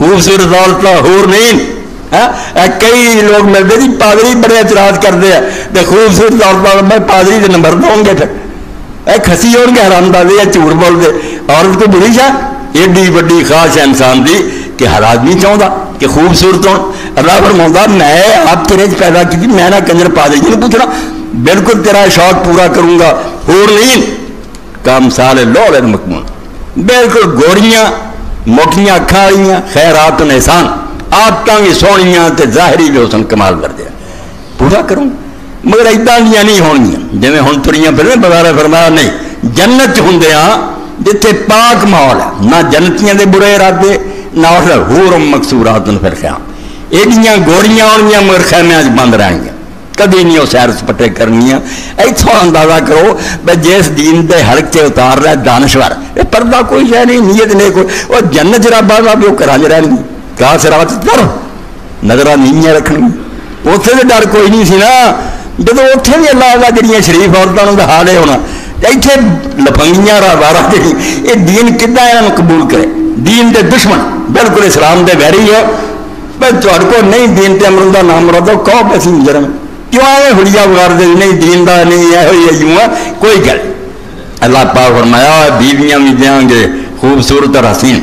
خوبصورت عورت ہور نہیں ہاں؟ کئی لوگ ملتے جی پادری بڑے اعتراض کرتے ہیں تو خوبصورت عورت میں پادری کے نمبر دوں گے پھر۔ اے کسی ہو گے، حرام دادی یا جھوٹ بولتے۔ عورت کو بری شا ایڈی وڈی خواہش ہے انسان دی کہ ہر آدمی چاہتا کہ خوبصورت ہو اللہ فرما میں آپ تیرے پیدا کی میں نہ کنجر پادری جی پوچھنا۔ بالکل تیرا شوق پورا کروں گا، ہور نہیں۔ کام سال لو مکمون بالکل گوریاں موٹیاں اکھا خیرات احسان آدت بھی سونیاں تے ظاہری بھی حسن کمال کر دیا پورا کروں۔ مگر ادا دیا نہیں ہونگیاں۔ جی ہوں تریاں پھر بغیر فرمایا، نہیں، جنت ہوں جتھے پاک ماحول ہے، نہ جنتیاں دے برے ارادے، نہ ہور مقصورات پھر خیام۔ ایڈیاں گوریاں آنگیاں مگر خیمے بند رہیں گے کدی نہیں وہ سیر سپٹے کرنی اتوں اندازہ کرو بھائی جس دین دے حلق سے اتار رہا ہے دانشور یہ پردہ کوئی شہ نہیں نیت نہیں کوئی وہ جنت جرابا کا بھی وہ کرا رہن گی کہا سراج ڈر نظر نیویاں رکھنی اتنے تو ڈر کوئی نہیں سی نا جب اتنے بھی اللہ کا جڑی شریف عورتوں کا حال ہے ہونا اتنے لفنگیاں بارہ جی یہ دین کدا یہاں قبول کرے دین دے دشمن بالکل اسلام دے ویری ہے بھائی تھوڑے کو نہیں دین تے امر کا نام رکھو کہو پیسی جرم کیوں آئے ہڑیا بگاڑ دے نہیں دین دا نہیں ہے ہوئی یوں ہے کوئی گل اللہ پاک فرمایا بیویاں بھی دیاں گے خوبصورت اور حسین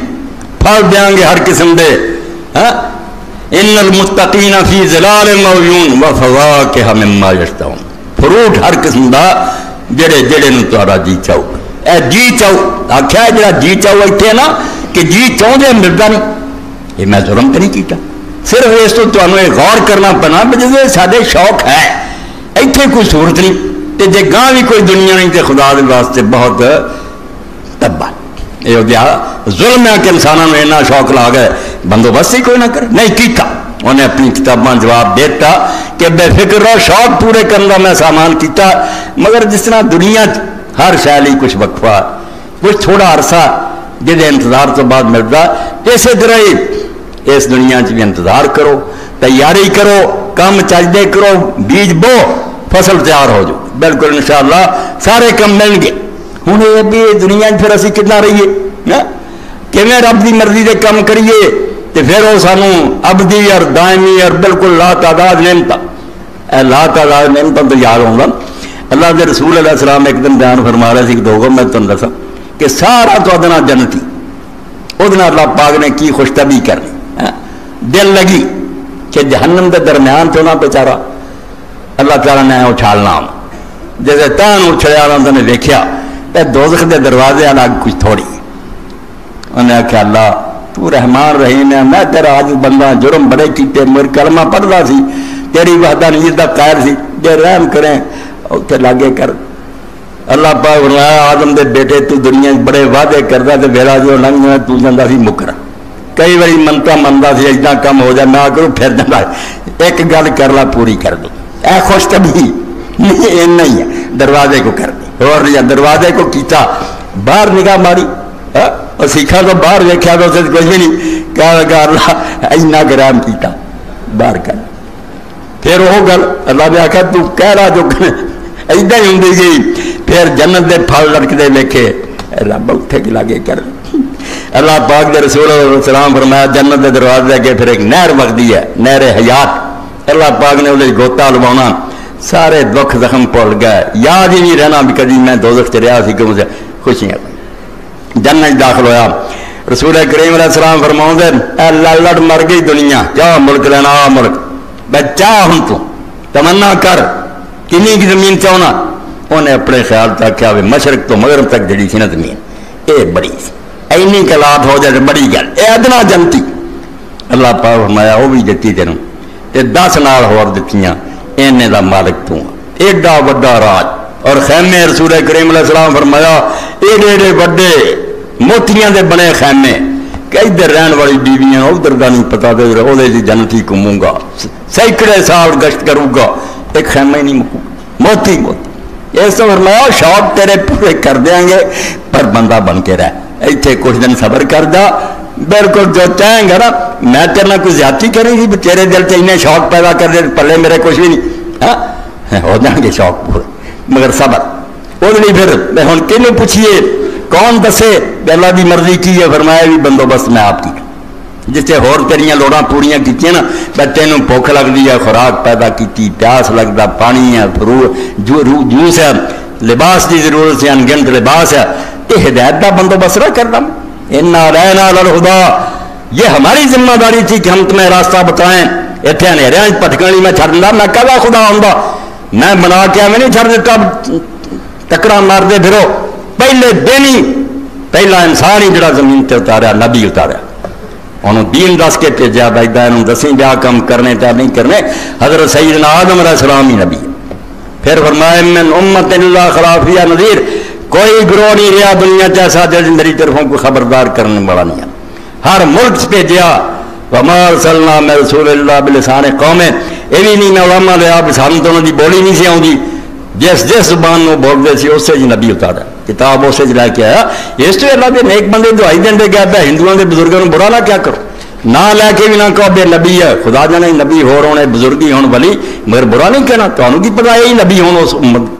پھل دیاں گے ہر قسم دے ان المتقین فی ظلال مویون و فواکہ مما یشتہون فروٹ ہر قسم دا جڑے جڑے نو تہاڈا جی چاہو اے جی چاہو آکھیا جڑا جی چاہو ایتھے نا کہ جی چاہوں دے ملدا نہیں یہ میں ظلم تے نہیں کیتا صرف اس تو تمہیں غور کرنا پنا جی سارے شوق ہے۔ اتنے کوئی صورت نہیں۔ تے جے گاں بھی کوئی دنیا نہیں تے خدا دے واسطے بہت تبا یہ ظلم ہے کہ انسانوں نے اتنا شوق لا گئے۔ بندوبست ہی کوئی نہ کرے۔ نہیں، کیتا۔ انہیں اپنی کتاباں جواب دیتا کہ بے فکر رہو، شوق پورے کرنے کا میں سامان کیتا۔ مگر جس طرح دنیا ہر شہلی کچھ وقفہ، کچھ تھوڑا عرصہ جہد انتظار تو بعد ملتا اسی طرح ہی اس دنیا چ بھی انتظار کرو، تیاری کرو کام چجدے کرو، بیج بو، فصل تیار ہو جاؤ بالکل انشاءاللہ سارے کم مل گے ہوں یہ بھی دنیا پھر اسی کتنا رہیے؟ ہاں؟ کیونیں رب کی مرضی دے کام کریے تو پھر وہ سانو ابدی اور دائمی اور بالکل لا تعداد نعمت اے لا تعداد نعمت تو یاد ہوگا اللہ کے رسول علیہ السلام ایک دن بیان فرما رہے تھے دو گا میں تمہیں دسا کہ سارا تو جنتی وہ اللہ پاک نے کی خوش طبی کرنی۔ دل لگی کہ جہنم کے درمیان تو نہ بچارا اللہ تعالیٰ نے اچھالنا جیسے تین اچھڑیا انہوں نے دیکھا تو دوزخ دے دروازے الگ کچھ تھوڑی۔ انہیں آخیا اللہ، تو رحمان رحیم ہے، میں تیرا آج بندہ جرم بڑے کیتے مر کلمہ پڑھتا سی، تیری وحدہ نہیں دا قائر سی، جے رحم کریں اتنے لاگے کر۔ اللہ پاک فرمایا، آدم دے بیٹے، تو دنیا بڑے وعدے کرتا تو میرا جو لنگ ہے تو جانا سی مکر۔ کئی باری منتا منتا سی اتنا کم ہو جائے نہ کروں پھر جانا ایک گل کر لا پوری کر دو اے خوش طبی نہیں ہے دروازے کو کر دی اور دروازے کو کیتا باہر نگاہ ماری اور سیکھا تو باہر ویکیا تو اسے کچھ بھی نہیں کہا لگا اللہ اینا گرام کیتا باہر کر پھر وہ گل اللہ نے آخر تو کہہ رہا جو ایدا ہی ہوں گئی پھر جنت دے پھل لڑکتے ویکھے رب اتنے کے کر اللہ پاک دے رسول السلام فرمایا، جنت دے دروازے اگے پھر ایک نہر وگدی ہے، نہر حیات۔ اللہ پاک نے وہ گوتا لوا سارے دکھ زخم پڑ گئے۔ یاد ہی نہیں رہنا بھی کدی میں دو دخت رہا سی کہ مجھے خوشیاں جنت داخل ہویا۔ رسول کریم علیہ السلام فرماؤں دے اے لڑ مر گئی دنیا کیا ملک لینا، آ ملک۔ بچہ ہوں تو، تمنا کر۔ کنی کی زمین چاہنا؟ انہیں اپنے خیال تک کیا مشرق تو مغرب تک جڑی سی نا زمین۔ اے بڑی سی۔ اینی کلات ہو جائے بڑی گل۔ اے ادنا جنتی۔ اللہ پاک فرمایا، وہ بھی دتی تینوں۔ تے دس نال ہور دتیاں، اینے دا مالک تو۔ ایڈا وڈا راج۔ اور خیمے رسول کریم علیہ السلام فرمایا، ایڈے ایڈے وڈے موتیاں دے بنے خیمے۔ کہ ادھر رہن والی بیویاں ادھر کا نہیں پتا دے وہ جنتی گھوموں گا۔ سینکڑے سال گشت کروں گا۔ ایک خیمہ ہی نہیں مکوں موتی موتی۔ اس تو فرمایا، شوق تیرے پورے کر دیں گے، پر بندہ بن کے رہ۔ ایتھے کچھ دن صبر کر دیا بالکل جو چاہیں گا میں تیرنا کچھ زیادتی کریں گی تیرے دل سے انہیں شوق پیدا کر دے، پلے میرے کچھ بھی نہیں۔ ہاں؟ ہاں، ہو جان گے شوق پورے۔ مگر صبر۔ وہ پھر میں ہوں کہ پوچھئے کون بسے بے اللہ بھی مرضی کی ہے، فرمایا بھی بندو بس میں آپ کی۔ جسے ہور تیریاں لوڑاں پوریاں جتنے ہوڑا پوریا کیتوں پوکھ لگ دیا خوراک پیدا کیتی، پیاس لگ دا پانی ہے فروٹ جس ہے، لباس دی ضرورت سے انگنت لباس ہے یہ ہدایت کا بندوبست نہ کرنا انا رہنا الخدا یہ ہماری ذمہ داری تھی کہ ہم تمہیں راستہ بتائیں۔ اتنے اندھیرے پٹکن میں چھڑ دیا میں کہا خدا ہوں میں بنا کے میں نہیں چھڑ دیتا ٹکرا مار دے پھرو۔ پہلے دن ہی، پہلا انسان ہی جڑا زمین تے اتاریا، نبی اتاریا۔ انہوں دین دس کے بھیجا بھائی انہوں دسیں بیا کم کرنے چاہ نہیں کرنے۔ حضرت سیدنا آدم علیہ السلام ہی نبی۔ پھر فرمائے من امت اللہ خلافیہ نظیر کوئی گروہ نہیں رہا دنیا چیسا جل میری طرفوں کو خبردار کرنے والا نہیں ہے۔ ہر ملک سے بھیجا ومار صلی میں رسول اللہ بلسان قوم یہ بھی نہیں میں علامہ لیا سانو تو انہوں کی بولی نہیں سی آؤں جس جس زبان میں بولتے سی، اسے جی نبی اتارا۔ کتاب اسے جی لے کے آیا۔ اس تو اللہ کے نیک بندے دعائی دیں گیا پہ ہندوؤں کے بزرگوں برا نہ کیا کرو۔ نہ لے کے بھی نہ کہو بے نبی ہے۔ خدا جانے نبی ہو رہے بزرگی ہون ولی۔ مگر برا نہیں کہنا۔ تو انہوں کی پتا یہی نبی ہون اس امت۔